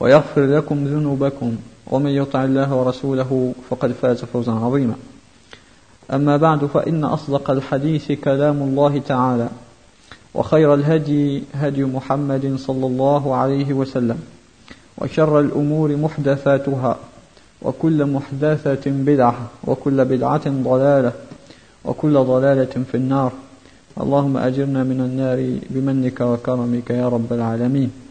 ويغفر لكم ذنوبكم ومن يطع الله ورسوله فقد فاز فوزا عظيما. أما بعد فإن أصدق الحديث كلام الله تعالى وخير الهدي هدي محمد صلى الله عليه وسلم وشر الأمور محدثاتها وكل محدثة بدعة وكل بدعة ضلالة وكل ضلالة في النار. اللهم أجرنا من النار بمنك وكرمك يا رب العالمين.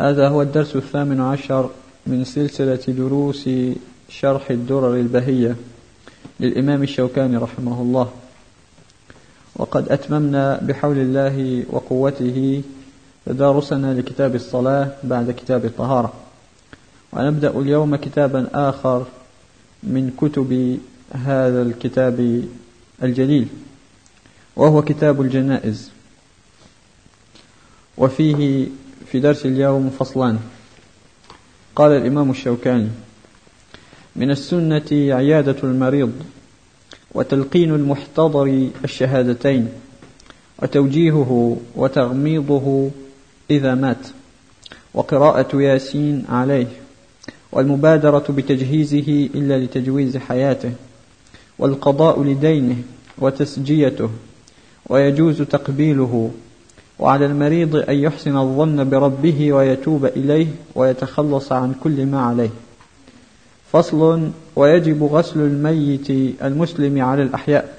هذا هو الدرس الثامن عشر من سلسلة دروس شرح الدرر البهية للإمام الشوكاني رحمه الله. وقد أتممنا بحول الله وقوته تدارسنا لكتاب الصلاة بعد كتاب الطهارة. ونبدأ اليوم كتابا آخر من كتب هذا الكتاب الجليل وهو كتاب الجنائز. وفيه في درس اليوم فصلان. قال الإمام الشوكاني من السنة عيادة المريض وتلقين المحتضر الشهادتين وتوجيهه وتغميضه إذا مات وقراءة ياسين عليه والمبادرة بتجهيزه إلا لتجويز حياته والقضاء لدينه وتسجيته ويجوز تقبيله وعلى المريض أن يحسن الظن بربه ويتوب إليه ويتخلص عن كل ما عليه. فصل ويجب غسل الميت المسلم على الأحياء.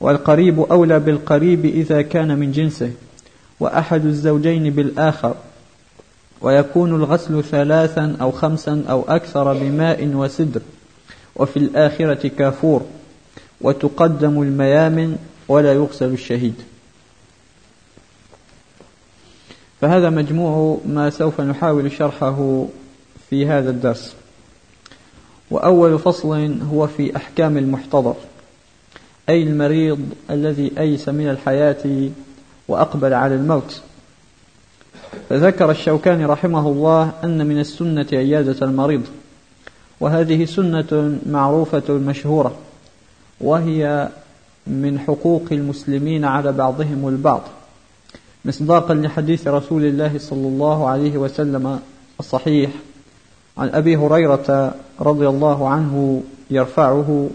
والقريب أولى بالقريب إذا كان من جنسه وأحد الزوجين بالآخر. ويكون الغسل ثلاثا أو خمسا أو أكثر بماء وسدر. وفي الآخرة كافور. وتقدم الميامن ولا يغسل الشهيد. فهذا مجموع ما سوف نحاول شرحه في هذا الدرس. وأول فصل هو في أحكام المحتضر أي المريض الذي أيس من الحياة وأقبل على الموت. فذكر الشوكاني رحمه الله أن من السنة عيادة المريض وهذه سنة معروفة مشهورة وهي من حقوق المسلمين على بعضهم البعض. مصداقا لحديث رسول الله صلى الله عليه وسلم الصحيح. عن أبي هريرة رضي الله عنه يرفعه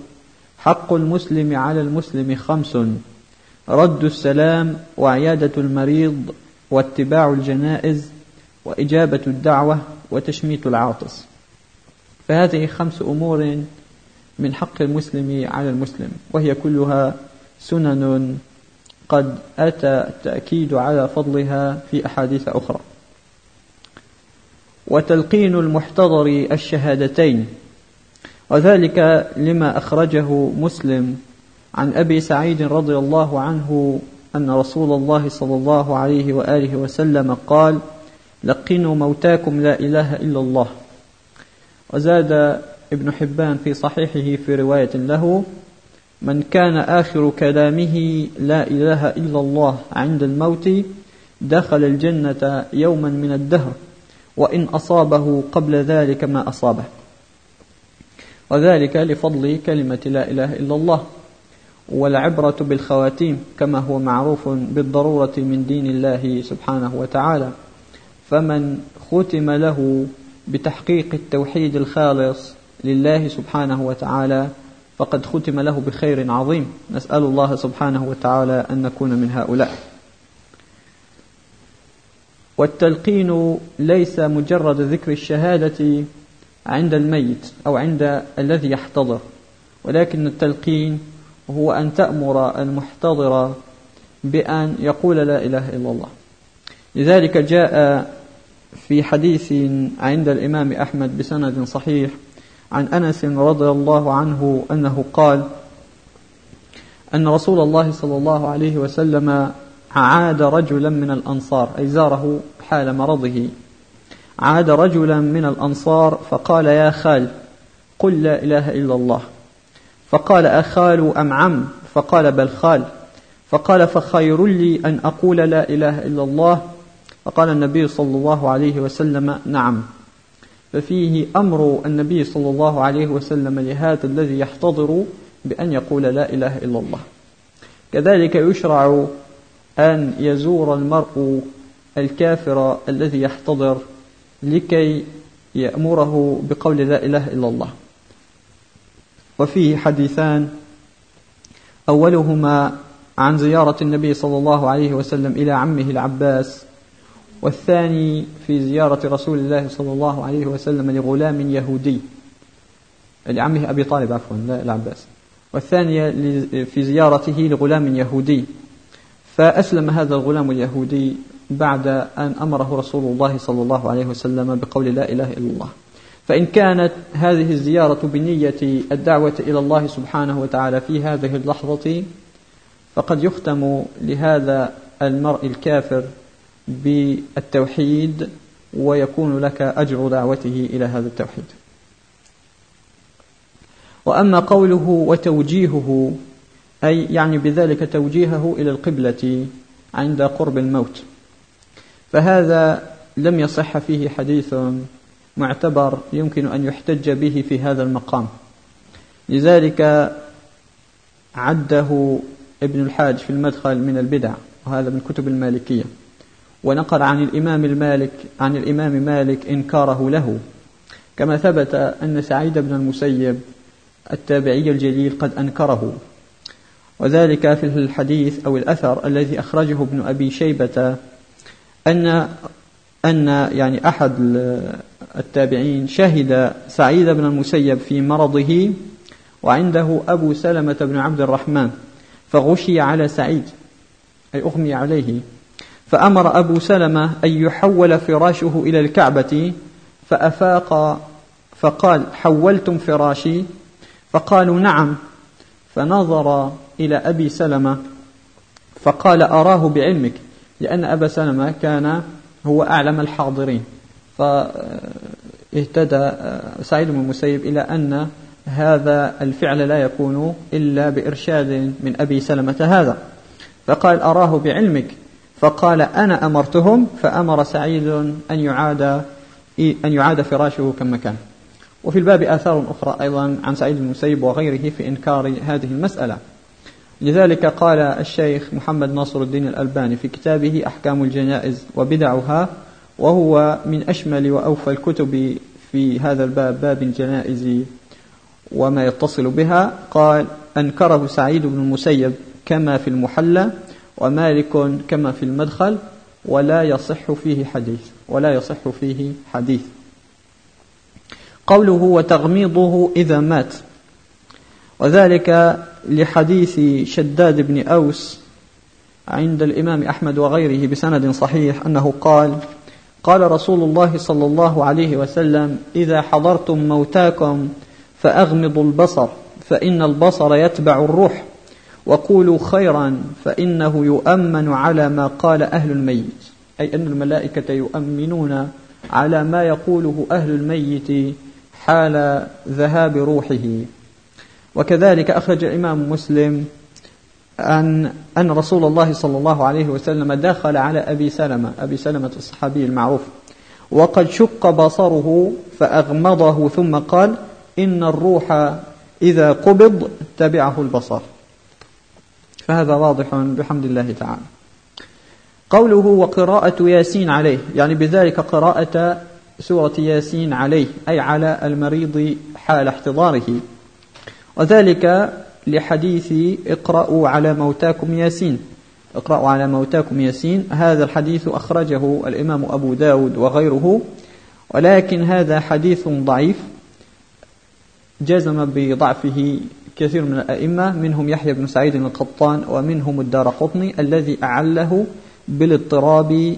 حق المسلم على المسلم خمس رد السلام وعيادة المريض واتباع الجنائز وإجابة الدعوة وتشميت العاطس. فهذه خمس أمور من حق المسلم على المسلم وهي كلها سنن قد أتى التأكيد على فضلها في أحاديث أخرى. وتلقين المحتضر الشهادتين وذلك لما أخرجه مسلم عن أبي سعيد رضي الله عنه أن رسول الله صلى الله عليه وآله وسلم قال لقنوا موتاكم لا إله إلا الله. وزاد ابن حبان في صحيحه في رواية له من كان آخر كلامه لا إله إلا الله عند الموت دخل الجنة يوما من الدهر وإن أصابه قبل ذلك ما أصابه. وذلك لفضل كلمة لا إله إلا الله والعبرة بالخواتيم كما هو معروف بالضرورة من دين الله سبحانه وتعالى. فمن ختم له بتحقيق التوحيد الخالص لله سبحانه وتعالى فقد ختم له بخير عظيم. نسأل الله سبحانه وتعالى أن نكون من هؤلاء. والتلقين ليس مجرد ذكر الشهادة عند الميت أو عند الذي يحتضر ولكن التلقين هو أن تأمر المحتضر بأن يقول لا إله إلا الله. لذلك جاء في حديث عند الإمام أحمد بسند صحيح عن أنس رضي الله عنه أنه قال أن رسول الله صلى الله عليه وسلم عاد رجلا من الأنصار أي زاره حال مرضه. عاد رجلا من الأنصار فقال يا خال قل لا إله إلا الله. فقال أخال أم عم؟ فقال بل خال. فقال فخير لي أن أقول لا إله إلا الله. فقال النبي صلى الله عليه وسلم نعم. ففيه أمر النبي صلى الله عليه وسلم لهذا الذي يحتضر بأن يقول لا إله إلا الله. كذلك يشرع أن يزور المرء الكافر الذي يحتضر لكي يأمره بقول لا إله إلا الله. وفيه حديثان أولهما عن زيارة النبي صلى الله عليه وسلم إلى عمه العباس والثاني في زيارة رسول الله صلى الله عليه وسلم لغلام يهودي. لعمه أبي طالب عفوا لا العباس والثانية في زيارته لغلام يهودي. فأسلم هذا الغلام اليهودي بعد أن أمره رسول الله صلى الله عليه وسلم بقول لا إله إلا الله. فإن كانت هذه الزيارة بنية الدعوة إلى الله سبحانه وتعالى في هذه اللحظة فقد يختم لهذا المرء الكافر بالتوحيد ويكون لك أجر دعوته إلى هذا التوحيد. وأما قوله وتوجيهه أي يعني بذلك توجيهه إلى القبلة عند قرب الموت. فهذا لم يصح فيه حديث معتبر يمكن أن يحتج به في هذا المقام. لذلك عده ابن الحاج في المدخل من البدع وهذا من كتب المالكية. ونقل عن الإمام المالك عن الإمام مالك إنكاره له. كما ثبت أن سعيد بن المسيب التابعي الجليل قد أنكره. وذلك في الحديث أو الأثر الذي أخرجه ابن أبي شيبة أن أن يعني أحد التابعين شهد سعيد بن المسيب في مرضه وعنده أبو سلمة بن عبد الرحمن فغشي على سعيد أي أغمي عليه. فأمر أبو سلمة أن يحول فراشه إلى الكعبة فأفاق فقال حولتم فراشي؟ فقالوا نعم. فنظر إلى أبي سلمة فقال أراه بعلمك لأن أبا سلمة كان هو أعلم الحاضرين. فاهتدى سعيد بن المسيب إلى أن هذا الفعل لا يكون إلا بإرشاد من أبي سلمة هذا. فقال أراه بعلمك فقال أنا أمرتهم فأمر سعيد أن يعاد أن يعاد فراشه كما كان وفي الباب آثار أخرى أيضا عن سعيد بن المسيب وغيره في إنكار هذه المسألة. لذلك قال الشيخ محمد ناصر الدين الألباني في كتابه أحكام الجنائز وبدعها وهو من أشمل وأوفى الكتب في هذا الباب باب الجنائز وما يتصل بها. قال أنكره سعيد بن المسيب كما في المحلى ومالك كما في المدخل ولا يصح فيه حديث ولا يصح فيه حديث. قوله وتغميضه إذا مات. وذلك لحديث شداد بن أوس عند الإمام أحمد وغيره بسند صحيح أنه قال قال رسول الله صلى الله عليه وسلم إذا حضرتم موتاكم فأغمضوا البصر فإن البصر يتبع الروح. وقولوا خيرا فإنه يؤمن على ما قال أهل الميت. أي أن الملائكة يؤمنون على ما يقوله أهل الميت حال ذهاب روحه. وكذلك أخرج الإمام مسلم أن أن رسول الله صلى الله عليه وسلم دخل على أبي سلمة أبي سلمة الصحابي المعروف. وقد شق بصره فأغمضه ثم قال إن الروح إذا قبض تبعه البصر. فهذا واضح بحمد الله تعالى. قوله وقراءة ياسين عليه يعني بذلك قراءة سورة ياسين عليه أي على المريض حال احتضاره. وذلك لحديث اقرأوا على موتاكم ياسين. اقرأوا على موتاكم ياسين هذا الحديث أخرجه الإمام أبو داود وغيره ولكن هذا حديث ضعيف جزم بضعفه كثير من الأئمة منهم يحيى بن سعيد القطان ومنهم الدار قطني الذي أعله بالاضطراب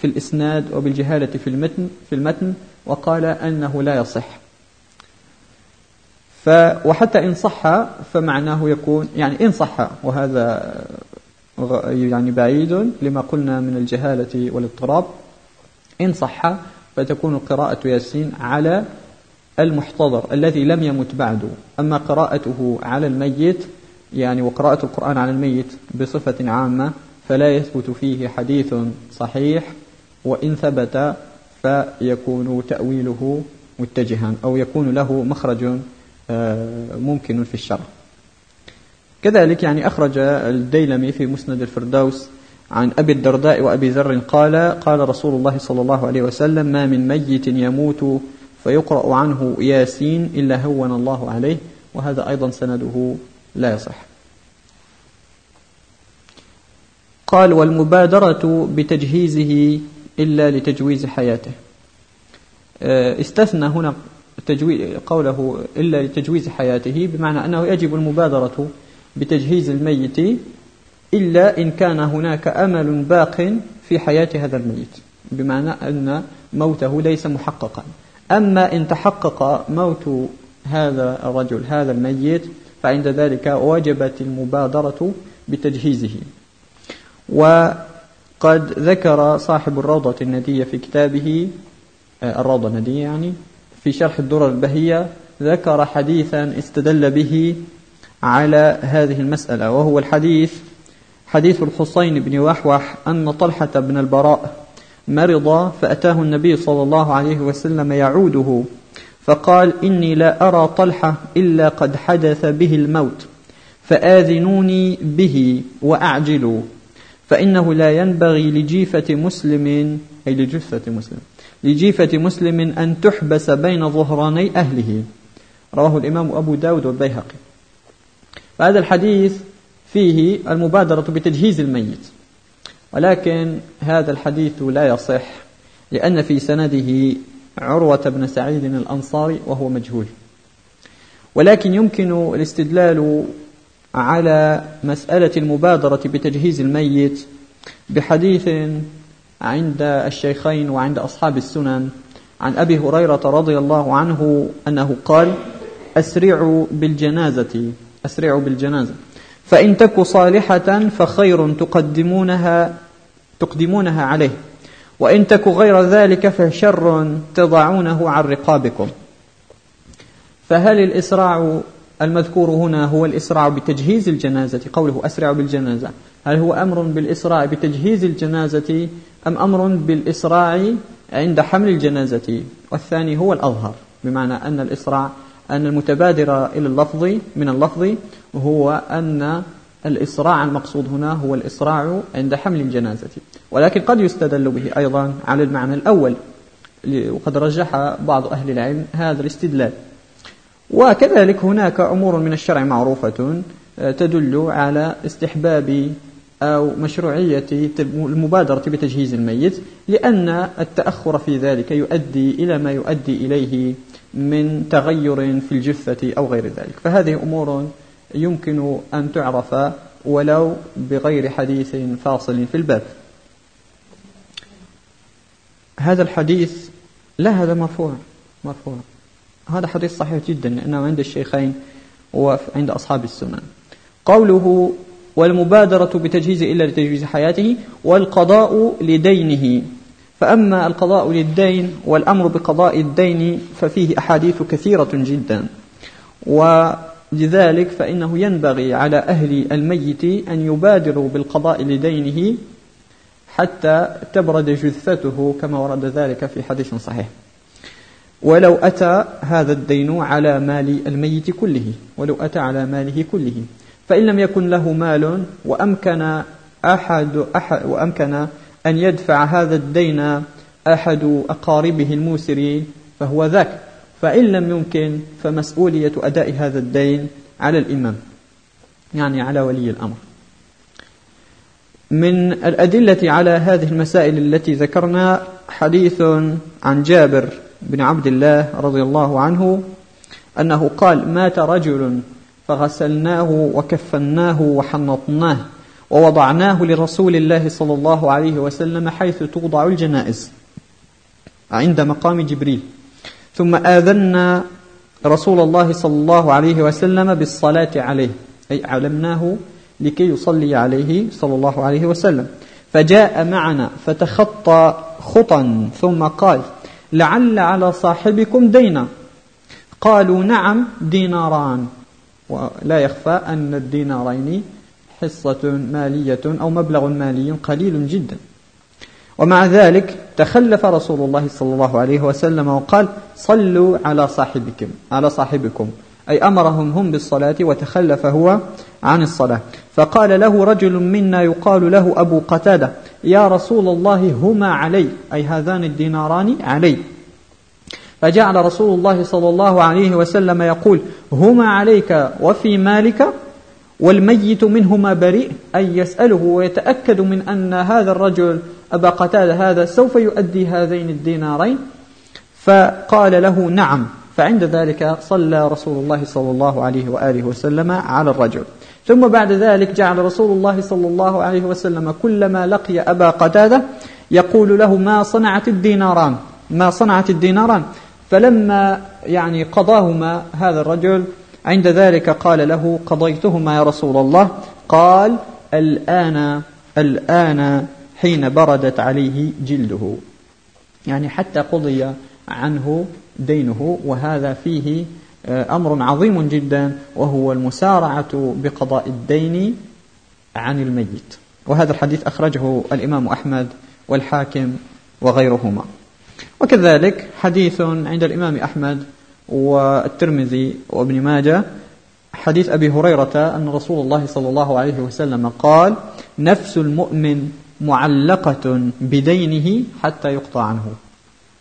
في الإسناد وبالجهالة في المتن, في المتن وقال أنه لا يصح. ف وحتى إن صح فمعناه يكون يعني إن صح وهذا يعني بعيد لما قلنا من الجهالة والاضطراب. إن صح فتكون قراءة ياسين على المحتضر الذي لم يمت بعد. أما قراءته على الميت يعني وقراءة القرآن على الميت بصفة عامة فلا يثبت فيه حديث صحيح وإن ثبت فيكون تأويله متجها أو يكون له مخرج آه، ممكن في الشرع. كذلك يعني أخرج الديلمي في مسند الفردوس عن أبي الدرداء وأبي ذر قال قال رسول الله صلى الله عليه وسلم ما من ميت يموت فيقرأ عنه ياسين إلا هون الله عليه وهذا أيضا سنده لا يصح. قال والمبادرة بتجهيزه إلا لتجويز حياته. آه، استثنى هنا قوله إلا لتجويز حياته بمعنى أنه يجب المبادرة بتجهيز الميت إلا إن كان هناك أمل باق في حياة هذا الميت بمعنى أن موته ليس محققا. أما إن تحقق موت هذا الرجل هذا الميت فعند ذلك وجبت المبادرة بتجهيزه. وقد ذكر صاحب الروضة الندية في كتابه آه، الروضة الندية يعني في شرح الدرر البهية ذكر حديثا استدل به على هذه المسألة وهو الحديث حديث الحسين بن وحوح أن طلحة بن البراء مرض فأتاه النبي صلى الله عليه وسلم يعوده فقال إني لا أرى طلحة إلا قد حدث به الموت فآذنوني به وأعجلوا فإنه لا ينبغي لجيفة مسلم أي لجثة مسلم لجيفة مسلم أن تحبس بين ظهراني أهله. رواه الإمام أبو داود والبيهقي. فهذا الحديث فيه المبادرة بتجهيز الميت. ولكن هذا الحديث لا يصح لأن في سنده عروة بن سعيد الأنصاري وهو مجهول. ولكن يمكن الاستدلال على مسألة المبادرة بتجهيز الميت بحديث عند الشيخين وعند أصحاب السنن عن أبي هريرة رضي الله عنه أنه قال أسرعوا بالجنازة أسرعوا بالجنازة. فإن تك صالحة فخير تقدمونها تقدمونها عليه. وإن تك غير ذلك فشر تضعونه عن رقابكم. فهل الإسراع المذكور هنا هو الإسراع بتجهيز الجنازة؟ قوله أسرع بالجنازة. هل هو أمر بالإسراع بتجهيز الجنازة أم أمر بالإسراع عند حمل الجنازة؟ والثاني هو الأظهر بمعنى أن الإسراع أن المتبادر إلى اللفظ من اللفظ هو أن الإسراع المقصود هنا هو الإسراع عند حمل الجنازة. ولكن قد يستدل به أيضا على المعنى الأول وقد رجح بعض أهل العلم هذا الاستدلال. وكذلك هناك أمور من الشرع معروفة آه، تدل على استحباب أو مشروعية المبادرة بتجهيز الميت لأن التأخر في ذلك يؤدي إلى ما يؤدي إليه من تغير في الجثة أو غير ذلك. فهذه أمور يمكن أن تعرف ولو بغير حديث فاصل في الباب. هذا الحديث لا هذا مرفوع مرفوع. هذا حديث صحيح جدا لأنه عند الشيخين وعند أصحاب السنن. قوله والمبادرة بتجهيز إلا لتجهيز حياته والقضاء لدينه. فأما القضاء للدين والأمر بقضاء الدين ففيه أحاديث كثيرة جدا. ولذلك فإنه ينبغي على أهل الميت أن يبادروا بالقضاء لدينه حتى تبرد جثته كما ورد ذلك في حديث صحيح. ولو أتى هذا الدين على مال الميت كله ولو أتى على ماله كله. فإن لم يكن له مال وأمكن أحد, أحد وأمكن أن يدفع هذا الدين أحد أقاربه الموسرين فهو ذاك. فإن لم يمكن فمسؤولية أداء هذا الدين على الإمام يعني على ولي الأمر. من الأدلة على هذه المسائل التي ذكرنا حديث عن جابر بن عبد الله رضي الله عنه أنه قال مات رجل فغسلناه وكفناه وحنطناه ووضعناه لرسول الله صلى الله عليه وسلم حيث توضع الجنائز. عند مقام جبريل. ثم آذنا رسول الله صلى الله عليه وسلم بالصلاة عليه. أي علمناه لكي يصلي عليه صلى الله عليه وسلم. فجاء معنا فتخطى خطا ثم قال لعل على صاحبكم دينا. قالوا نعم ديناران. ولا يخفى أن الدينارين حصة مالية أو مبلغ مالي قليل جدا. ومع ذلك تخلف رسول الله صلى الله عليه وسلم وقال صلوا على صاحبكم على صاحبكم. أي أمرهم هم بالصلاة وتخلف هو عن الصلاة. فقال له رجل منا يقال له أبو قتادة يا رسول الله هما علي. أي هذان الديناران علي. فجعل رسول الله صلى الله عليه وسلم يقول هما عليك وفي مالك والميت منهما بريء. أي يسأله ويتأكد من أن هذا الرجل أبا قتادة هذا سوف يؤدي هذين الدينارين؟ فقال له نعم. فعند ذلك صلى رسول الله صلى الله عليه وآله وسلم على الرجل. ثم بعد ذلك جعل رسول الله صلى الله عليه وسلم كلما لقي أبا قتادة يقول له ما صنعت الديناران؟ ما صنعت الديناران؟ فلما يعني قضاهما هذا الرجل عند ذلك قال له قضيتهما يا رسول الله؟ قال الآن الآن حين بردت عليه جلده. يعني حتى قضي عنه دينه وهذا فيه آه، أمر عظيم جدا وهو المسارعة بقضاء الدين عن الميت. وهذا الحديث أخرجه الإمام أحمد والحاكم وغيرهما. وكذلك حديث عند الإمام أحمد والترمذي وابن ماجه حديث أبي هريرة أن رسول الله صلى الله عليه وسلم قال نفس المؤمن معلقة بدينه حتى يقطع عنه.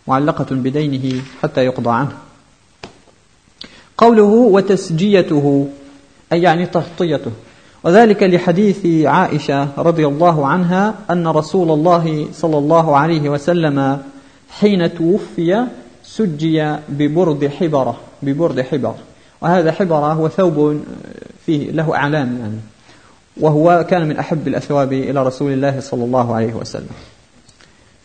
معلقة بدينه حتى يقضى عنه. قوله وتسجيته أي يعني تغطيته. وذلك لحديث عائشة رضي الله عنها أن رسول الله صلى الله عليه وسلم حين توفي سجي ببرد حبرة ببرد حبر. وهذا حبرة هو ثوب فيه له أعلام يعني. وهو كان من أحب الأثواب إلى رسول الله صلى الله عليه وسلم.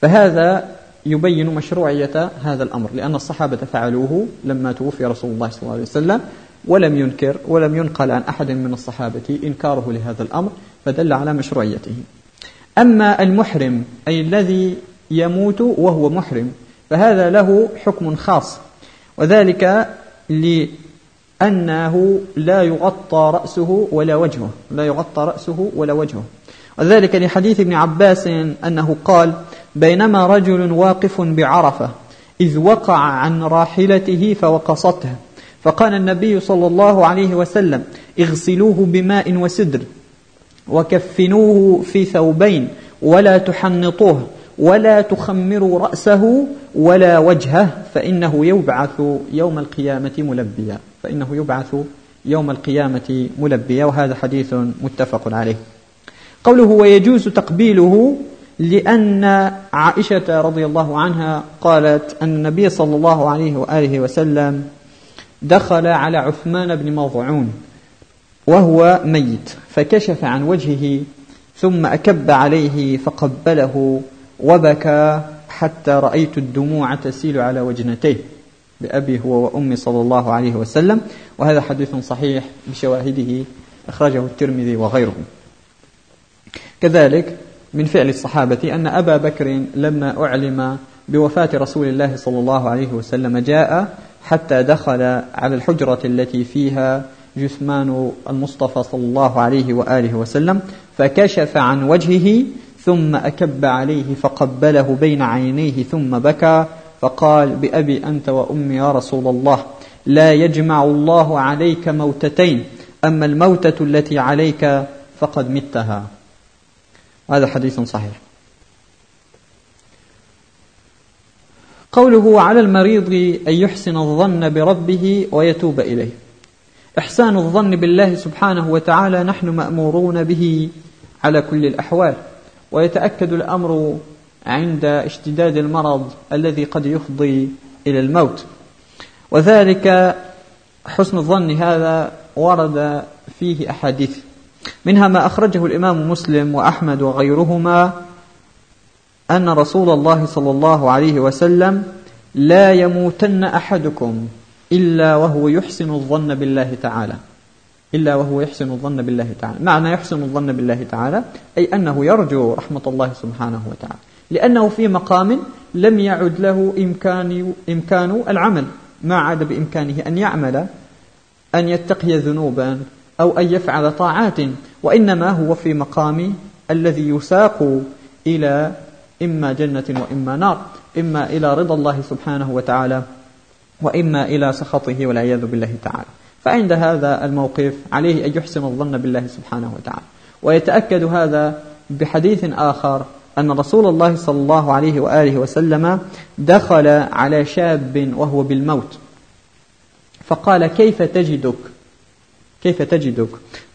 فهذا يبين مشروعية هذا الأمر لأن الصحابة فعلوه لما توفي رسول الله صلى الله عليه وسلم ولم ينكر ولم ينقل عن أحد من الصحابة إنكاره لهذا الأمر فدل على مشروعيته. أما المحرم أي الذي يموت وهو محرم فهذا له حكم خاص. وذلك لأنه لا يغطى رأسه ولا وجهه لا يغطى رأسه ولا وجهه. وذلك لحديث ابن عباس أنه قال بينما رجل واقف بعرفة إذ وقع عن راحلته فوقصته فقال النبي صلى الله عليه وسلم اغسلوه بماء وسدر وكفنوه في ثوبين ولا تحنطوه ولا تخمروا رأسه ولا وجهه فإنه يبعث يوم القيامة ملبيا فإنه يبعث يوم القيامة ملبيا وهذا حديث متفق عليه. قوله ويجوز تقبيله لأن عائشة رضي الله عنها قالت أن النبي صلى الله عليه وآله وسلم دخل على عثمان بن مضعون وهو ميت فكشف عن وجهه ثم أكب عليه فقبله وبكى حتى رأيت الدموع تسيل على وجنتيه بأبي هو وأمي صلى الله عليه وسلم. وهذا حديث صحيح بشواهده أخرجه الترمذي وغيره. كذلك من فعل الصحابة أن أبا بكر لما أعلم بوفاة رسول الله صلى الله عليه وسلم جاء حتى دخل على الحجرة التي فيها جثمان المصطفى صلى الله عليه وآله وسلم فكشف عن وجهه ثم أكب عليه فقبله بين عينيه ثم بكى فقال بأبي أنت وأمي يا رسول الله لا يجمع الله عليك موتتين أما الموتة التي عليك فقد متها. هذا حديث صحيح. قوله على المريض أن يحسن الظن بربه ويتوب إليه. إحسان الظن بالله سبحانه وتعالى نحن مأمورون به على كل الأحوال. ويتأكد الأمر عند اشتداد المرض الذي قد يفضي إلى الموت. وذلك حسن الظن هذا ورد فيه أحاديث منها ما أخرجه الإمام مسلم وأحمد وغيرهما أن رسول الله صلى الله عليه وسلم لا يموتن أحدكم إلا وهو يحسن الظن بالله تعالى. إلا وهو يحسن الظن بالله تعالى. معنى يحسن الظن بالله تعالى أي أنه يرجو رحمة الله سبحانه وتعالى. لأنه في مقام لم يعد له إمكان, إمكان العمل. ما عاد بإمكانه أن يعمل أن يتقي ذنوبا أو أن يفعل طاعات وإنما هو في مقام الذي يساق إلى إما جنة وإما نار إما إلى رضا الله سبحانه وتعالى وإما إلى سخطه والعياذ بالله تعالى. فعند هذا الموقف عليه أن يحسن الظن بالله سبحانه وتعالى. ويتأكد هذا بحديث آخر أن رسول الله صلى الله عليه وآله وسلم دخل على شاب وهو بالموت. فقال كيف تجدك؟ كيف تجدك؟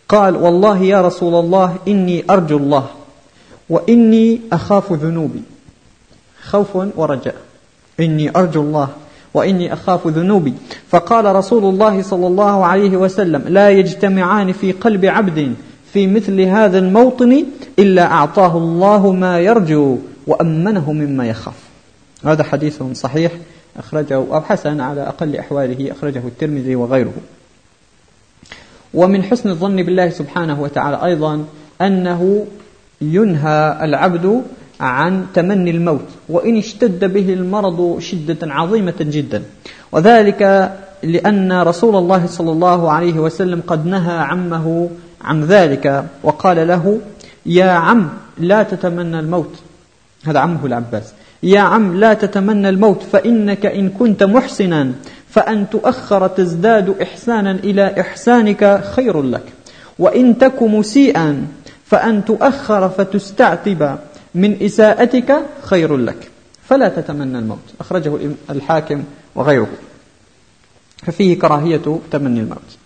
قال والله يا رسول الله إني أرجو الله وإني أخاف ذنوبي. خوف ورجاء. إني أرجو الله وإني أخاف ذنوبي. فقال رسول الله صلى الله عليه وسلم لا يجتمعان في قلب عبد في مثل هذا الموطن إلا أعطاه الله ما يرجو وأمنه مما يخاف. هذا حديث صحيح أخرجه أو حسن على أقل أحواله أخرجه الترمذي وغيره. ومن حسن الظن بالله سبحانه وتعالى أيضا أنه ينهى العبد عن تمني الموت وإن اشتد به المرض شدة عظيمة جدا. وذلك لأن رسول الله صلى الله عليه وسلم قد نهى عمه عن ذلك وقال له يا عم لا تتمنى الموت. هذا عمه العباس. يا عم لا تتمنى الموت فإنك إن كنت محسنا فأن تؤخر تزداد إحسانا إلى إحسانك خير لك. وإن تك مسيئا فأن تؤخر فتستعتب. من إساءتك خير لك. فلا تتمنى الموت. أخرجه الحاكم وغيره. ففيه كراهية تمني الموت.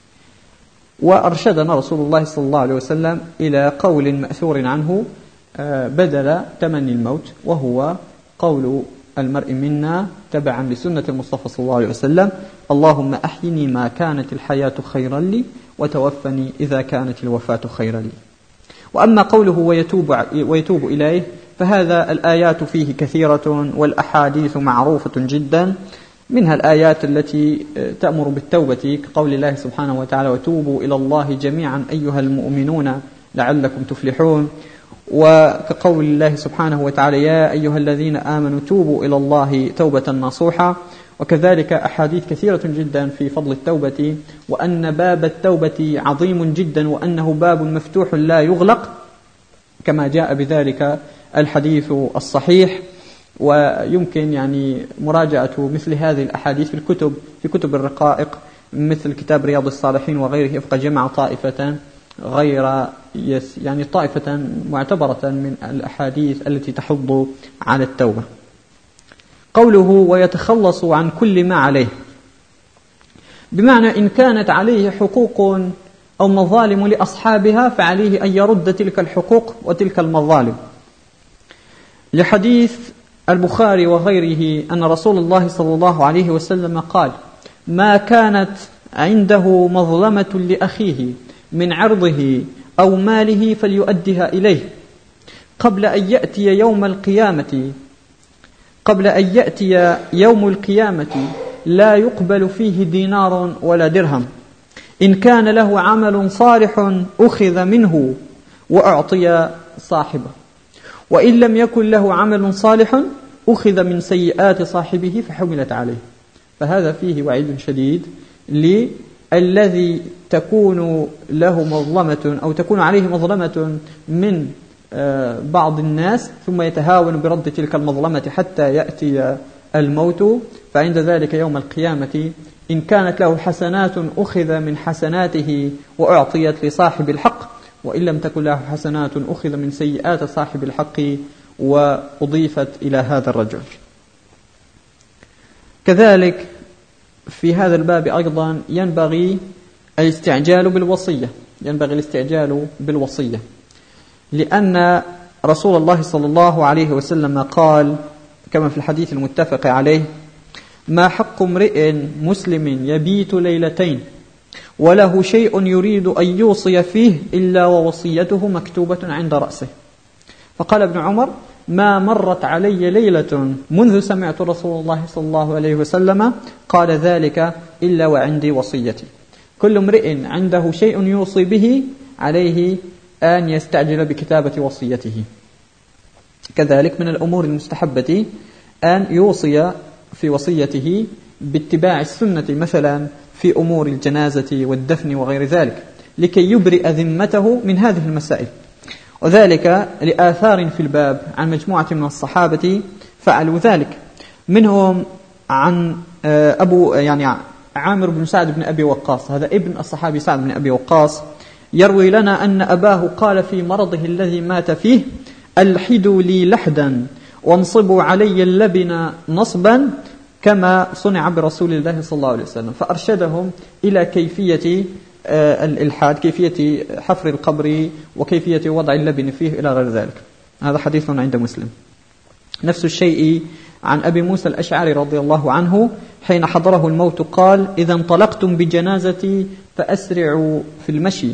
وأرشدنا رسول الله صلى الله عليه وسلم إلى قول مأثور عنه آه، بدل تمني الموت وهو قول المرء منا تبعا لسنة المصطفى صلى الله عليه وسلم اللهم أحيني ما كانت الحياة خيرا لي وتوفني إذا كانت الوفاة خيرا لي. وأما قوله ويتوب, ويتوب إليه فهذا الآيات فيه كثيرة والأحاديث معروفة جدا منها الآيات التي تأمر بالتوبة كقول الله سبحانه وتعالى وتوبوا إلى الله جميعا أيها المؤمنون لعلكم تفلحون. وكقول الله سبحانه وتعالى يا أيها الذين آمنوا توبوا إلى الله توبة نصوحا وكذلك أحاديث كثيرة جدا في فضل التوبة وأن باب التوبة عظيم جدا وأنه باب مفتوح لا يغلق كما جاء بذلك الحديث الصحيح. ويمكن يعني مراجعة مثل هذه الأحاديث في الكتب في كتب الرقائق مثل كتاب رياض الصالحين وغيره فقد جمع طائفة غير يعني طائفة معتبرة من الأحاديث التي تحض على التوبة. قوله ويتخلص عن كل ما عليه. بمعنى إن كانت عليه حقوق أو مظالم لأصحابها فعليه أن يرد تلك الحقوق وتلك المظالم. لحديث البخاري وغيره أن رسول الله صلى الله عليه وسلم قال ما كانت عنده مظلمة لأخيه من عرضه أو ماله فليؤدها إليه. قبل أن يأتي يوم القيامة قبل أن يأتي يوم القيامة لا يقبل فيه دينار ولا درهم. إن كان له عمل صالح أخذ منه وأعطي صاحبه. وإن لم يكن له عمل صالح أخذ من سيئات صاحبه فحملت عليه. فهذا فيه وعيد شديد للذي تكون له مظلمة أو تكون عليه مظلمة من بعض الناس ثم يتهاون برد تلك المظلمة حتى يأتي الموت. فعند ذلك يوم القيامة إن كانت له حسنات أخذ من حسناته وأعطيت لصاحب الحق وإن لم تكن له حسنات أخذ من سيئات صاحب الحق وأضيفت إلى هذا الرجل. كذلك في هذا الباب أيضا ينبغي الاستعجال بالوصية ينبغي الاستعجال بالوصية. لأن رسول الله صلى الله عليه وسلم قال كما في الحديث المتفق عليه ما حق امرئ مسلم يبيت ليلتين وله شيء يريد أن يوصي فيه إلا ووصيته مكتوبة عند رأسه. فقال ابن عمر ما مرت علي ليلة منذ سمعت رسول الله صلى الله عليه وسلم قال ذلك إلا وعندي وصيتي. كل امرئ عنده شيء يوصي به عليه أن يستعجل بكتابة وصيته. كذلك من الأمور المستحبة أن يوصي في وصيته باتباع السنة مثلا في أمور الجنازة والدفن وغير ذلك لكي يبرئ ذمته من هذه المسائل. وذلك لآثار في الباب عن مجموعة من الصحابة فعلوا ذلك. منهم عن آه، أبو يعني عامر بن سعد بن أبي وقاص. هذا ابن الصحابي سعد بن أبي وقاص. يروي لنا أن أباه قال في مرضه الذي مات فيه ألحدوا لي لحدا وانصبوا علي اللبن نصبا كما صنع برسول الله صلى الله عليه وسلم. فأرشدهم إلى كيفية آه، الإلحاد كيفية حفر القبر وكيفية وضع اللبن فيه إلى غير ذلك. هذا حديث عند مسلم. نفس الشيء عن أبي موسى الأشعري رضي الله عنه حين حضره الموت قال إذا انطلقتم بجنازتي فأسرعوا في المشي.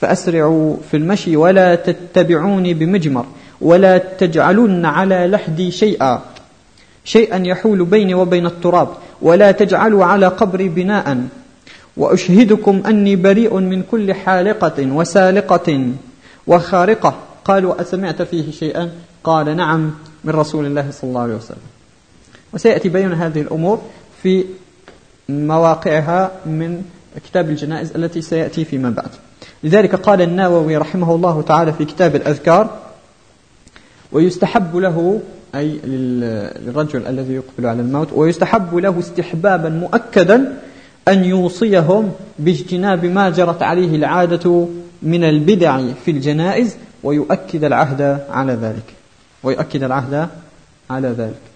فأسرعوا في المشي ولا تتبعوني بمجمر ولا تجعلن على لحدي شيئا. شيئا يحول بيني وبين التراب ولا تجعلوا على قبري بناء. وأشهدكم أني بريء من كل حالقة وسالقة وخارقة. قالوا أسمعت فيه شيئا؟ قال نعم من رسول الله صلى الله عليه وسلم. وسيأتي بيان هذه الأمور في مواقعها من كتاب الجنائز التي سيأتي فيما بعد. لذلك قال النووي رحمه الله تعالى في كتاب الأذكار ويستحب له أي للرجل الذي يقبل على الموت ويستحب له استحبابا مؤكدا أن يوصيهم باجتناب ما جرت عليه العادة من البدع في الجنائز ويؤكد العهد على ذلك. ويؤكد العهد على ذلك.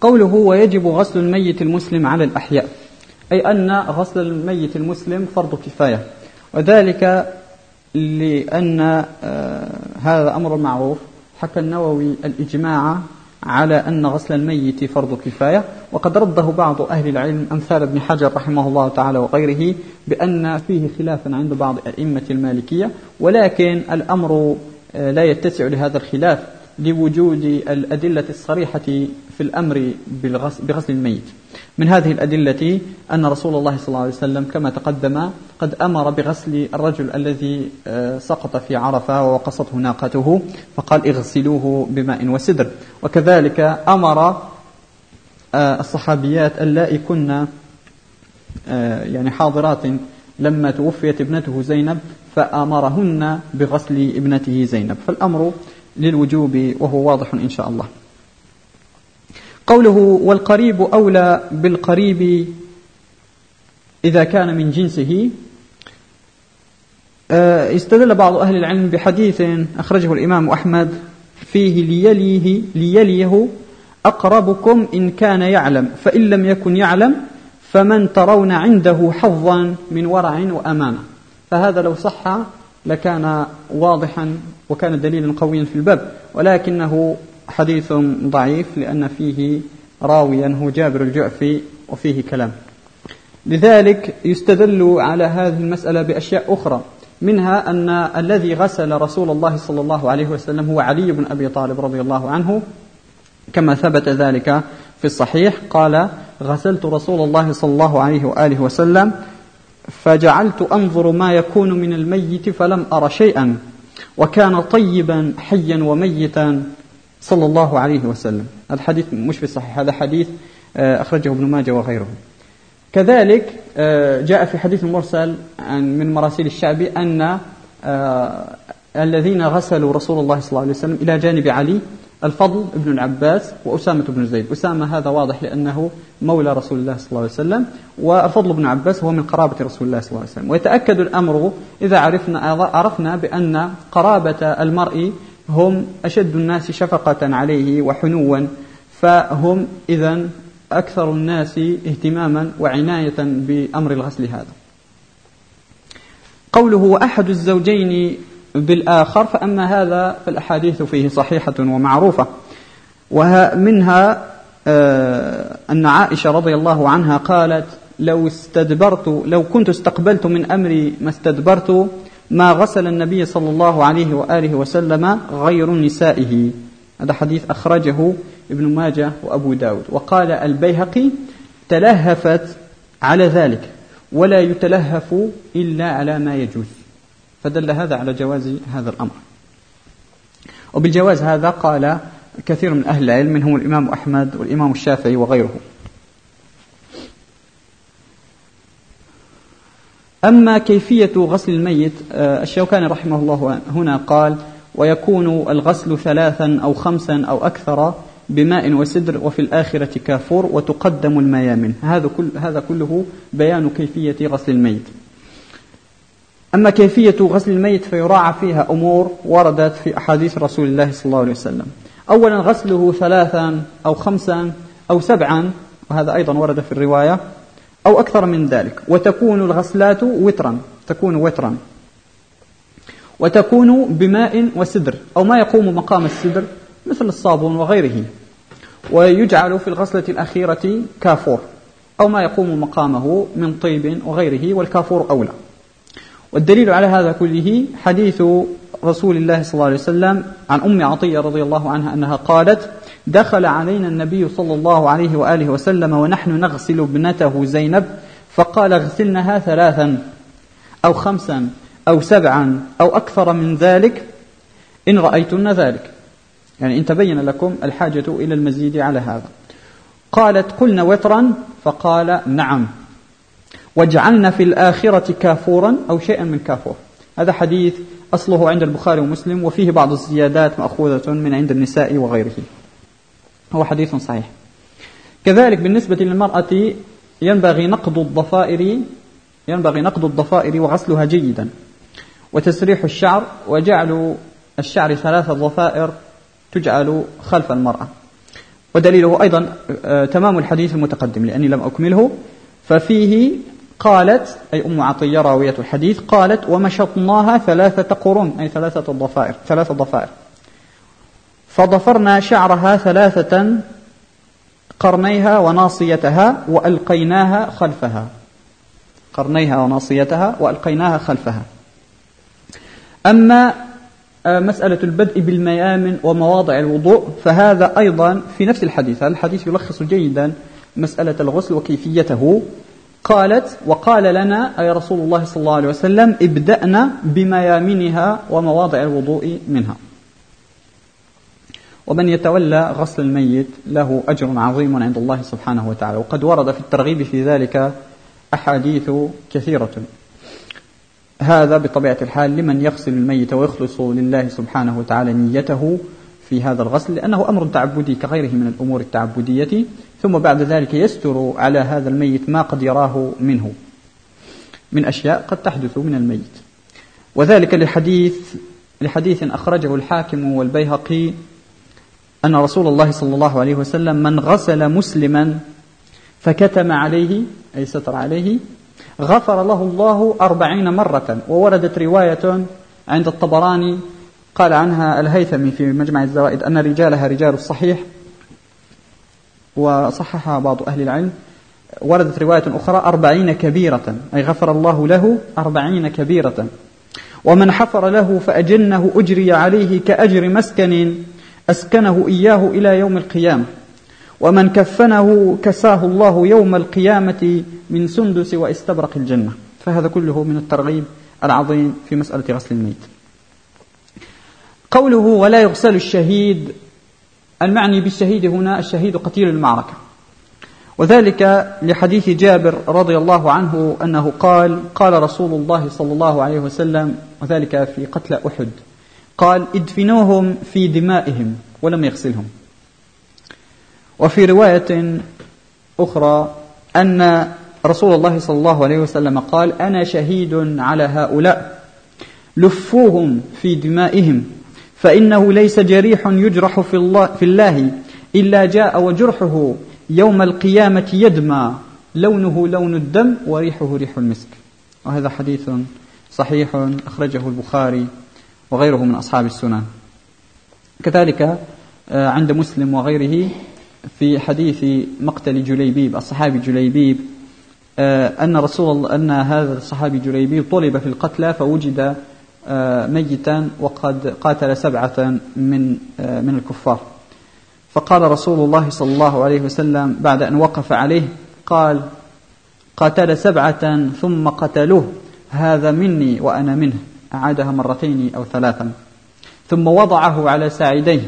قوله ويجب غسل الميت المسلم على الأحياء. أي أن غسل الميت المسلم فرض كفاية. وذلك لأن آه، هذا أمر معروف. حكى النووي الإجماع على أن غسل الميت فرض كفاية. وقد رده بعض أهل العلم أمثال ابن حجر رحمه الله تعالى وغيره بأن فيه خلافا عند بعض أئمة المالكية. ولكن الأمر آه، لا يتسع لهذا الخلاف. لوجود الأدلة الصريحة في الأمر بغسل الميت. من هذه الأدلة أن رسول الله صلى الله عليه وسلم كما تقدم قد أمر بغسل الرجل الذي آه، سقط في عرفة ووقصته ناقته فقال اغسلوه بماء وسدر. وكذلك أمر آه، الصحابيات اللائي كن آه، يعني حاضرات لما توفيت ابنته زينب فأمرهن بغسل ابنته زينب. فالأمر للوجوب وهو واضح إن شاء الله. قوله والقريب أولى بالقريب إذا كان من جنسه. آه، استدل بعض أهل العلم بحديث أخرجه الإمام أحمد فيه ليليه ليليه أقربكم إن كان يعلم فإن لم يكن يعلم فمن ترون عنده حظا من ورع وأمانة. فهذا لو صح لكان واضحا وكان دليلا قويا في الباب ولكنه حديث ضعيف لأن فيه راويا هو جابر الجعفي وفيه كلام. لذلك يستدل على هذه المسألة بأشياء أخرى منها أن الذي غسل رسول الله صلى الله عليه وسلم هو علي بن أبي طالب رضي الله عنه. كما ثبت ذلك في الصحيح قال غسلت رسول الله صلى الله عليه وآله وسلم فجعلت أنظر ما يكون من الميت فلم أر شيئا وكان طيبا حيا وميتا. صلى الله عليه وسلم. هذا حديث مش في الصحيح هذا حديث آه، أخرجه ابن ماجه وغيره. كذلك آه، جاء في حديث مرسل من مراسيل الشعبي أن آه، الذين غسلوا رسول الله صلى الله عليه وسلم إلى جانب علي الفضل بن العباس وأسامة بن زيد. أسامة هذا واضح لأنه مولى رسول الله صلى الله عليه وسلم والفضل بن عباس هو من قرابة رسول الله صلى الله عليه وسلم. ويتأكد الأمر إذا عرفنا عرفنا بأن قرابة المرء هم أشد الناس شفقة عليه وحنوا. فهم إذا أكثر الناس اهتماما وعناية بأمر الغسل هذا. قوله وأحد الزوجين بالآخر فأما هذا فالأحاديث فيه صحيحة ومعروفة. ومنها آه، أن عائشة رضي الله عنها قالت لو استدبرت لو كنت استقبلت من أمري ما استدبرت ما غسل النبي صلى الله عليه وآله وسلم غير نسائه. هذا حديث أخرجه ابن ماجه وأبو داود. وقال البيهقي تلهفت على ذلك ولا يتلهف إلا على ما يجوز. فدل هذا على جواز هذا الأمر. وبالجواز هذا قال كثير من أهل العلم منهم الإمام أحمد والإمام الشافعي وغيره أما كيفية غسل الميت آه، الشوكاني رحمه الله هنا قال ويكون الغسل ثلاثا أو خمسا أو أكثر بماء وسدر وفي الآخرة كافور وتقدم الميامن. هذا كل هذا كله بيان كيفية غسل الميت. أما كيفية غسل الميت فيراعى فيها أمور وردت في أحاديث رسول الله صلى الله عليه وسلم. أولا غسله ثلاثا أو خمسا أو سبعا وهذا أيضا ورد في الرواية أو أكثر من ذلك. وتكون الغسلات وترا تكون وترا. وتكون بماء وسدر أو ما يقوم مقام السدر مثل الصابون وغيره. ويجعل في الغسلة الأخيرة كافور أو ما يقوم مقامه من طيب وغيره والكافور أولى. والدليل على هذا كله حديث رسول الله صلى الله عليه وسلم عن أم عطية رضي الله عنها أنها قالت دخل علينا النبي صلى الله عليه وآله وسلم ونحن نغسل ابنته زينب فقال اغسلنها ثلاثا أو خمسا أو سبعا أو أكثر من ذلك إن رأيتن ذلك. يعني إن تبين لكم الحاجة إلى المزيد على هذا. قالت قلنا وترا؟ فقال نعم. واجعلنا في الآخرة كافورا أو شيئا من كافور. هذا حديث أصله عند البخاري ومسلم وفيه بعض الزيادات مأخوذة من عند النساء وغيره. هو حديث صحيح. كذلك بالنسبة للمرأة ينبغي نقض الضفائر ينبغي نقض الضفائر وغسلها جيدا. وتسريح الشعر وجعل الشعر ثلاث ضفائر تجعل خلف المرأة. ودليله أيضا آه، تمام الحديث المتقدم لأني لم أكمله. ففيه قالت أي أم عطية راوية الحديث قالت ومشطناها ثلاثة قرون أي ثلاثة ضفائر ثلاثة ضفائر. فضفرنا شعرها ثلاثة قرنيها وناصيتها وألقيناها خلفها. قرنيها وناصيتها وألقيناها خلفها. أما آه، مسألة البدء بالميامن ومواضع الوضوء فهذا أيضا في نفس الحديث. هذا الحديث يلخص جيدا مسألة الغسل وكيفيته. قالت وقال لنا أي رسول الله صلى الله عليه وسلم ابدأنا بميامنها ومواضع الوضوء منها. ومن يتولى غسل الميت له أجر عظيم عند الله سبحانه وتعالى. وقد ورد في الترغيب في ذلك أحاديث كثيرة. هذا بطبيعة الحال لمن يغسل الميت ويخلص لله سبحانه وتعالى نيته في هذا الغسل لأنه أمر تعبدي كغيره من الأمور التعبدية. ثم بعد ذلك يستر على هذا الميت ما قد يراه منه. من أشياء قد تحدث من الميت. وذلك لحديث لحديث أخرجه الحاكم والبيهقي أن رسول الله صلى الله عليه وسلم من غسل مسلما فكتم عليه أي ستر عليه غفر له الله أربعين مرة. ووردت رواية عند الطبراني قال عنها الهيثمي في مجمع الزوائد أن رجالها رجال الصحيح وصححها بعض أهل العلم وردت رواية أخرى أربعين كبيرة أي غفر الله له أربعين كبيرة. ومن حفر له فأجنه أجري عليه كأجر مسكن أسكنه إياه إلى يوم القيامة. ومن كفنه كساه الله يوم القيامة من سندس واستبرق الجنة. فهذا كله من الترغيب العظيم في مسألة غسل الميت. قوله ولا يغسل الشهيد المعني بالشهيد هنا الشهيد قتيل المعركة. وذلك لحديث جابر رضي الله عنه أنه قال قال رسول الله صلى الله عليه وسلم وذلك في قتل أحد قال ادفنوهم في دمائهم ولم يغسلهم. وفي رواية أخرى أن رسول الله صلى الله عليه وسلم قال أنا شهيد على هؤلاء لفوهم في دمائهم فإنه ليس جريح يجرح في الله, في الله إلا جاء وجرحه يوم القيامة يدمى. لونه لون الدم وريحه ريح المسك. وهذا حديث صحيح أخرجه البخاري وغيره من أصحاب السنن. كذلك آه، عند مسلم وغيره في حديث مقتل جليبيب الصحابي جليبيب آه، أن رسول أن هذا الصحابي جليبيب طلب في القتلى فوجد ميتا وقد قاتل سبعة من من الكفار. فقال رسول الله صلى الله عليه وسلم بعد أن وقف عليه قال قاتل سبعة ثم قتلوه هذا مني وأنا منه أعادها مرتين أو ثلاثا. ثم وضعه على ساعديه.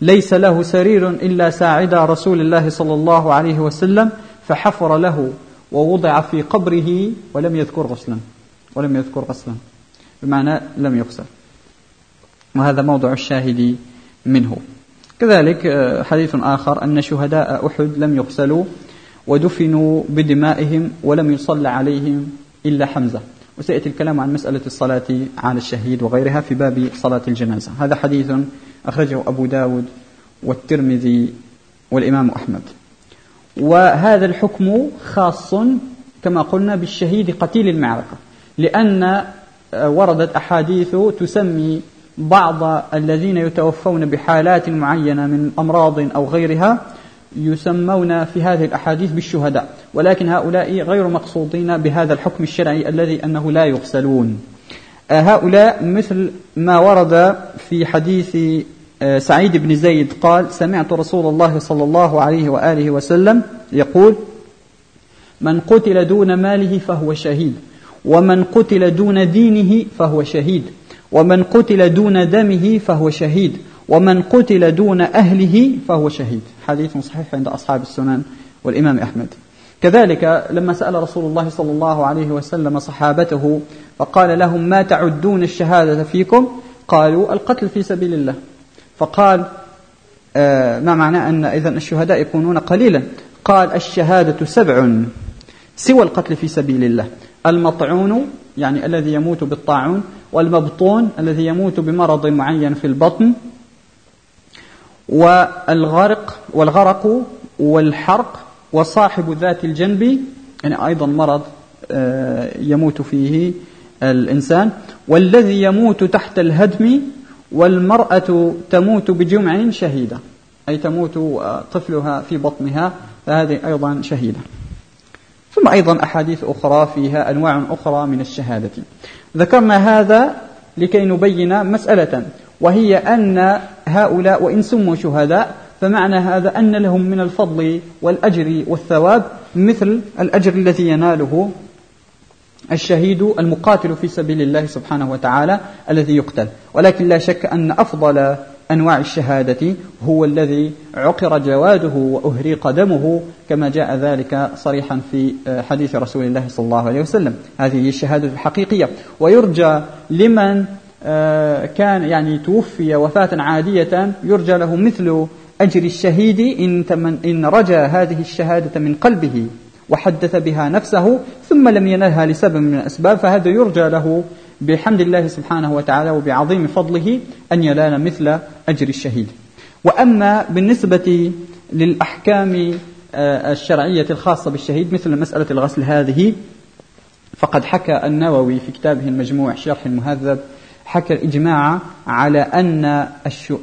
ليس له سرير إلا ساعدا رسول الله صلى الله عليه وسلم فحفر له ووضع في قبره ولم يذكر غسلا ولم يذكر غسلا. بمعنى لم يغسل وهذا موضع الشاهد منه. كذلك آه، حديث آخر أن شهداء أحد لم يغسلوا ودفنوا بدمائهم ولم يصلى عليهم إلا حمزة. وسيأتي الكلام عن مسألة الصلاة على الشهيد وغيرها في باب صلاة الجنازة. هذا حديث أخرجه أبو داود والترمذي والإمام أحمد. وهذا الحكم خاص كما قلنا بالشهيد قتيل المعركة لأن وردت أحاديث تسمي بعض الذين يتوفون بحالات معينة من أمراض أو غيرها يسمون في هذه الأحاديث بالشهداء ولكن هؤلاء غير مقصودين بهذا الحكم الشرعي الذي أنه لا يغسلون. آه، هؤلاء مثل ما ورد في حديث آه، سعيد بن زيد قال سمعت رسول الله صلى الله عليه وآله وسلم يقول من قتل دون ماله فهو شهيد ومن قتل دون دينه فهو شهيد. ومن قتل دون دمه فهو شهيد. ومن قتل دون أهله فهو شهيد. حديث صحيح عند أصحاب السنن والإمام أحمد. كذلك لما سأل رسول الله صلى الله عليه وسلم صحابته فقال لهم ما تعدون الشهادة فيكم؟ قالوا القتل في سبيل الله. فقال آه ما معنى أن إذا الشهداء يكونون قليلا؟ قال الشهادة سبع سوى القتل في سبيل الله. المطعون يعني الذي يموت بالطاعون والمبطون الذي يموت بمرض معين في البطن والغرق والغرق والحرق وصاحب ذات الجنب يعني أيضا مرض آه، يموت فيه الإنسان والذي يموت تحت الهدم والمرأة تموت بجمع شهيدة أي تموت طفلها في بطنها فهذه أيضا شهيدة. ثم أيضا أحاديث أخرى فيها أنواع أخرى من الشهادة. ذكرنا هذا لكي نبين مسألة وهي أن هؤلاء وإن سموا شهداء فمعنى هذا أن لهم من الفضل والأجر والثواب مثل الأجر الذي يناله الشهيد المقاتل في سبيل الله سبحانه وتعالى الذي يقتل. ولكن لا شك أن أفضل أنواع الشهادة هو الذي عقر جواده وأهريق دمه كما جاء ذلك صريحا في حديث رسول الله صلى الله عليه وسلم. هذه الشهادة الحقيقية. ويرجى لمن آه، كان يعني توفي وفاة عادية يرجى له مثل أجر الشهيد إن, إن رجى هذه الشهادة من قلبه وحدث بها نفسه ثم لم ينلها لسبب من الأسباب فهذا يرجى له بحمد الله سبحانه وتعالى وبعظيم فضله أن ينال مثل أجر الشهيد. وأما بالنسبة للأحكام آه، الشرعية الخاصة بالشهيد مثل مسألة الغسل هذه فقد حكى النووي في كتابه المجموع شرح المهذب حكى الإجماع على أن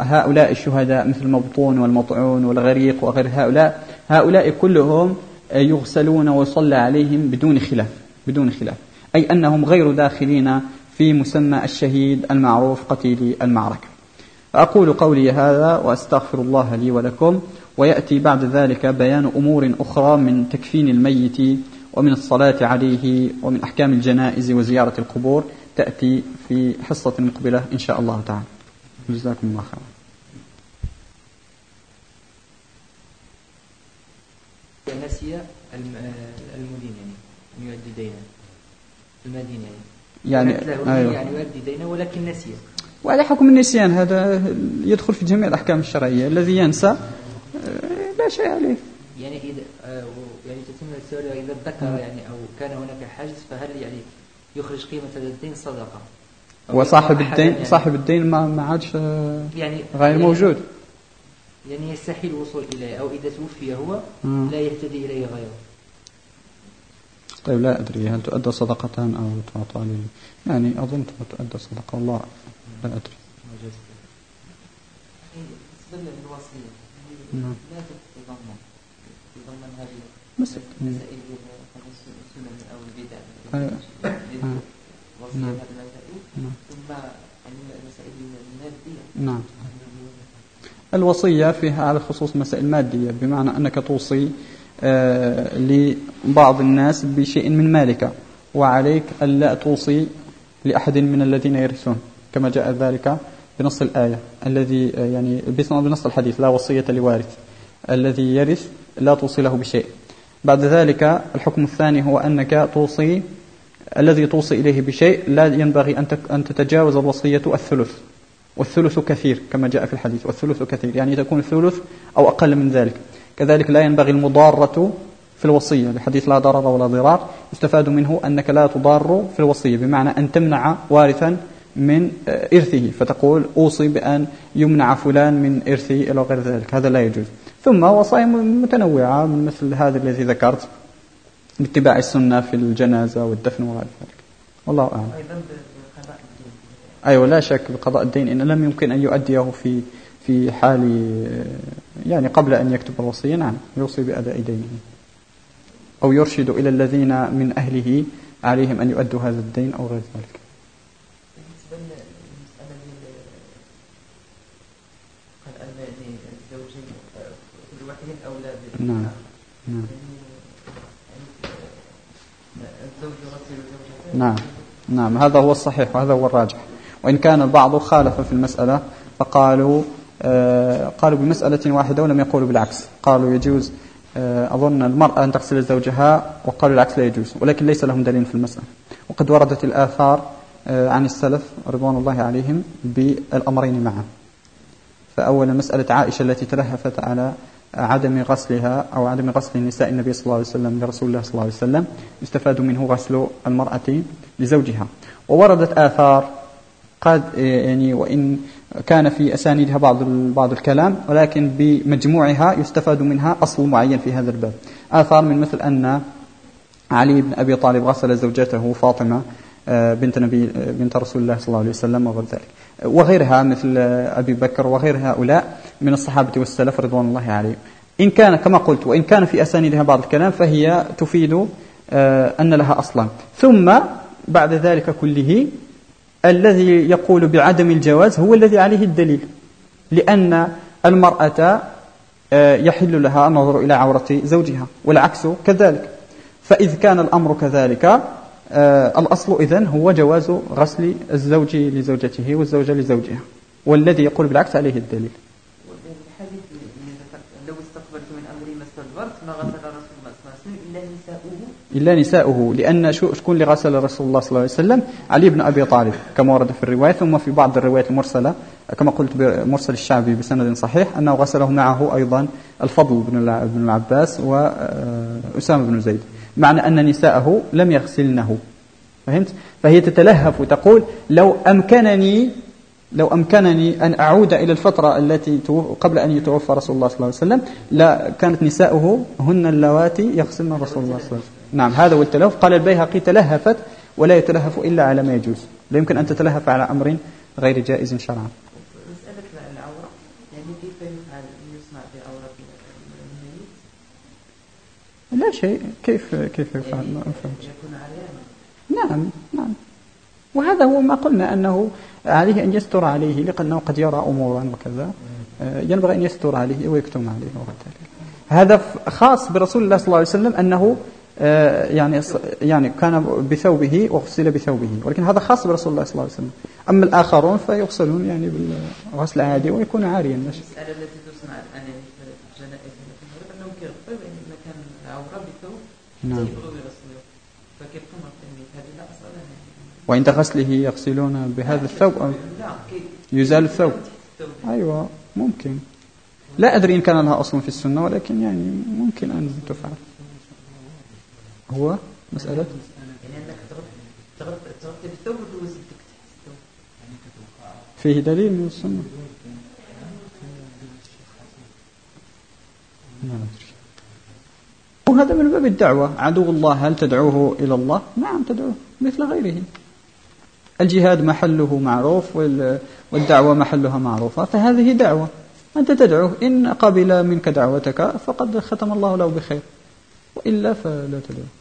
هؤلاء الشهداء مثل المبطون والمطعون والغريق وغير هؤلاء هؤلاء كلهم يغسلون ويصلى عليهم بدون خلاف بدون خلاف. أي أنهم غير داخلين في مسمى الشهيد المعروف قتيل المعركة. أقول قولي هذا وأستغفر الله لي ولكم ويأتي بعد ذلك بيان أمور أخرى من تكفين الميت ومن الصلاة عليه ومن أحكام الجنائز وزيارة القبور تأتي في حصة مقبلة إن شاء الله تعالى. جزاكم الله خيرا. نسي المدين يعني أن يؤدي دينا المدين يعني يعني, أيوه. يعني يؤدي دينا ولكن نسي وعلى حكم النسيان هذا يدخل في جميع الأحكام الشرعية. الذي ينسى لا شيء عليه. يعني إذا آه، يعني تتم السؤال إذا ذكر يعني أو كان هناك حجز فهل يعني يخرج قيمة الدين صدقة؟ وصاحب الدين يعني صاحب الدين ما ما عادش آه، يعني غير يعني موجود. يعني يستحيل الوصول إليه أو إذا توفي هو آه. لا يهتدي إليه غيره. طيب لا أدري هل تؤدى صدقة أو تعطى يعني أظن تؤدى صدقة الله لا أدري بالنسبة للوصية لا مسائل السنن أو البدع أيوة. وصية. ثم المسائل المادية نعم الوصية فيها على خصوص مسائل مادية بمعنى أنك توصي لبعض الناس بشيء من مالك. وعليك ألا توصي لأحد من الذين يرثون. كما جاء ذلك بنص الآية الذي يعني بنص الحديث لا وصية لوارث. الذي يرث لا توصي له بشيء. بعد ذلك الحكم الثاني هو أنك توصي الذي توصي إليه بشيء لا ينبغي أن تتجاوز الوصية الثلث. والثلث كثير كما جاء في الحديث. والثلث كثير يعني تكون الثلث أو أقل من ذلك. كذلك لا ينبغي المضارة في الوصية لحديث لا ضرر ولا ضرار. يستفاد منه أنك لا تضار في الوصية بمعنى أن تمنع وارثا من إرثه فتقول أوصي بأن يمنع فلان من إرثه إلى غير ذلك. هذا لا يجوز. ثم وصايا متنوعة من مثل هذا الذي ذكرت باتباع السنة في الجنازة والدفن وغير ذلك. والله أعلم. أيوة لا شك بقضاء الدين إن لم يمكن أن يؤديه في في حال يعني قبل أن يكتب الوصية نعم يوصي بأداء دينه. أو يرشد إلى الذين من أهله عليهم أن يؤدوا هذا الدين أو غير ذلك. نعم نعم. نعم نعم هذا هو الصحيح وهذا هو الراجح. وإن كان البعض خالف في المسألة فقالوا قالوا بمسألة واحدة ولم يقولوا بالعكس. قالوا يجوز آه أظن المرأة أن تغسل زوجها وقالوا العكس لا يجوز ولكن ليس لهم دليل في المسألة. وقد وردت الآثار آه عن السلف رضوان الله عليهم بالأمرين معا. فأولا مسألة عائشة التي تلهفت على عدم غسلها أو عدم غسل نساء النبي صلى الله عليه وسلم لرسول الله صلى الله عليه وسلم يستفاد منه غسل المرأة لزوجها. ووردت آثار قد يعني وإن كان في أسانيدها بعض بعض الكلام ولكن بمجموعها يستفاد منها أصل معين في هذا الباب. آثار من مثل أن علي بن أبي طالب غسل زوجته فاطمة آه، بنت نبي آه، بنت رسول الله صلى الله عليه وسلم وغير ذلك. وغيرها مثل أبي بكر وغير هؤلاء من الصحابة والسلف رضوان الله عليهم. إن كان كما قلت وإن كان في أسانيدها بعض الكلام فهي تفيد آه، أن لها أصلا. ثم بعد ذلك كله الذي يقول بعدم الجواز هو الذي عليه الدليل لأن المرأة آه، يحل لها النظر إلى عورة زوجها والعكس كذلك. فإذ كان الأمر كذلك آه الأصل إذن هو جواز غسل الزوج لزوجته والزوجة لزوجها والذي يقول بالعكس عليه الدليل لو استقبلت من أمري ما استدبرت ما غسل رسول الله صلى الله عليه وسلم إلا نساؤه لأن شكون اللي غسل رسول الله صلى الله عليه وسلم؟ علي بن أبي طالب كما ورد في الرواية ثم في بعض الروايات المرسلة كما قلت مرسل الشعبي بسند صحيح أنه غسله معه أيضا الفضل بن العباس وأسامة بن زيد معنى أن نساءه لم يغسلنه. فهمت؟ فهي تتلهف وتقول لو أمكنني لو أمكنني أن أعود إلى الفترة التي قبل أن يتوفى رسول الله صلى الله عليه وسلم لا كانت نساؤه هن اللواتي يغسلن رسول الله صلى الله عليه وسلم. نعم هذا هو التلهف. قال البيهقي تلهفت ولا يتلهف إلا على ما يجوز. لا يمكن أن تتلهف على أمر غير جائز شرعا. يعني لا شيء. كيف كيف يفعل يعني ما نعم نعم. وهذا هو ما قلنا أنه عليه أن يستر عليه لأنه قد يرى أمورا وكذا. آه، ينبغي أن يستر عليه ويكتم عليه هذا خاص برسول الله صلى الله عليه وسلم أنه يعني يعني كان بثوبه وغسل بثوبه. ولكن هذا خاص برسول الله صلى الله عليه وسلم. أما الآخرون فيغسلون يعني بالغسل العادي ويكون عاريا. المسألة التي تصنع الآن في الجنائز أنهم كيغطوا مكان العورة بثوب نعم. فكيف تمر هذه لا أصل لها. وعند غسله يغسلون بهذا الثوب؟ أو يزال الثوب. أيوة ممكن. لا أدري إن كان لها أصل في السنة ولكن يعني ممكن أن تفعل. هو مسألة؟ يعني أنك تغطي بالثوب فيه دليل من السنة. وهذا من باب الدعوة. عدو الله هل تدعوه إلى الله؟ نعم تدعوه مثل غيره. الجهاد محله معروف والدعوة محلها معروفة. فهذه دعوة. أنت تدعوه إن قبل منك دعوتك فقد ختم الله له بخير. وإلا فلا تدعوه.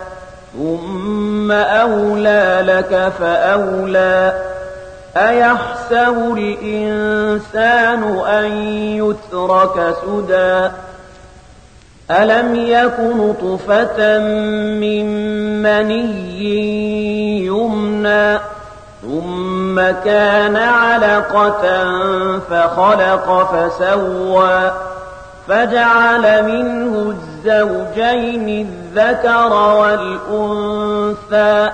ثم أولى لك فأولى. أيحسب الإنسان أن يترك سدى؟ ألم يك نطفة من مني يمنى؟ ثم كان علقة فخلق فسوى. فجعل منه الزوجين الذكر والأنثى.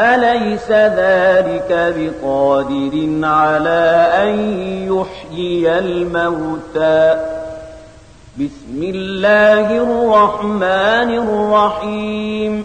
أليس ذلك بقادر على أن يحيي الموتى؟ بسم الله الرحمن الرحيم.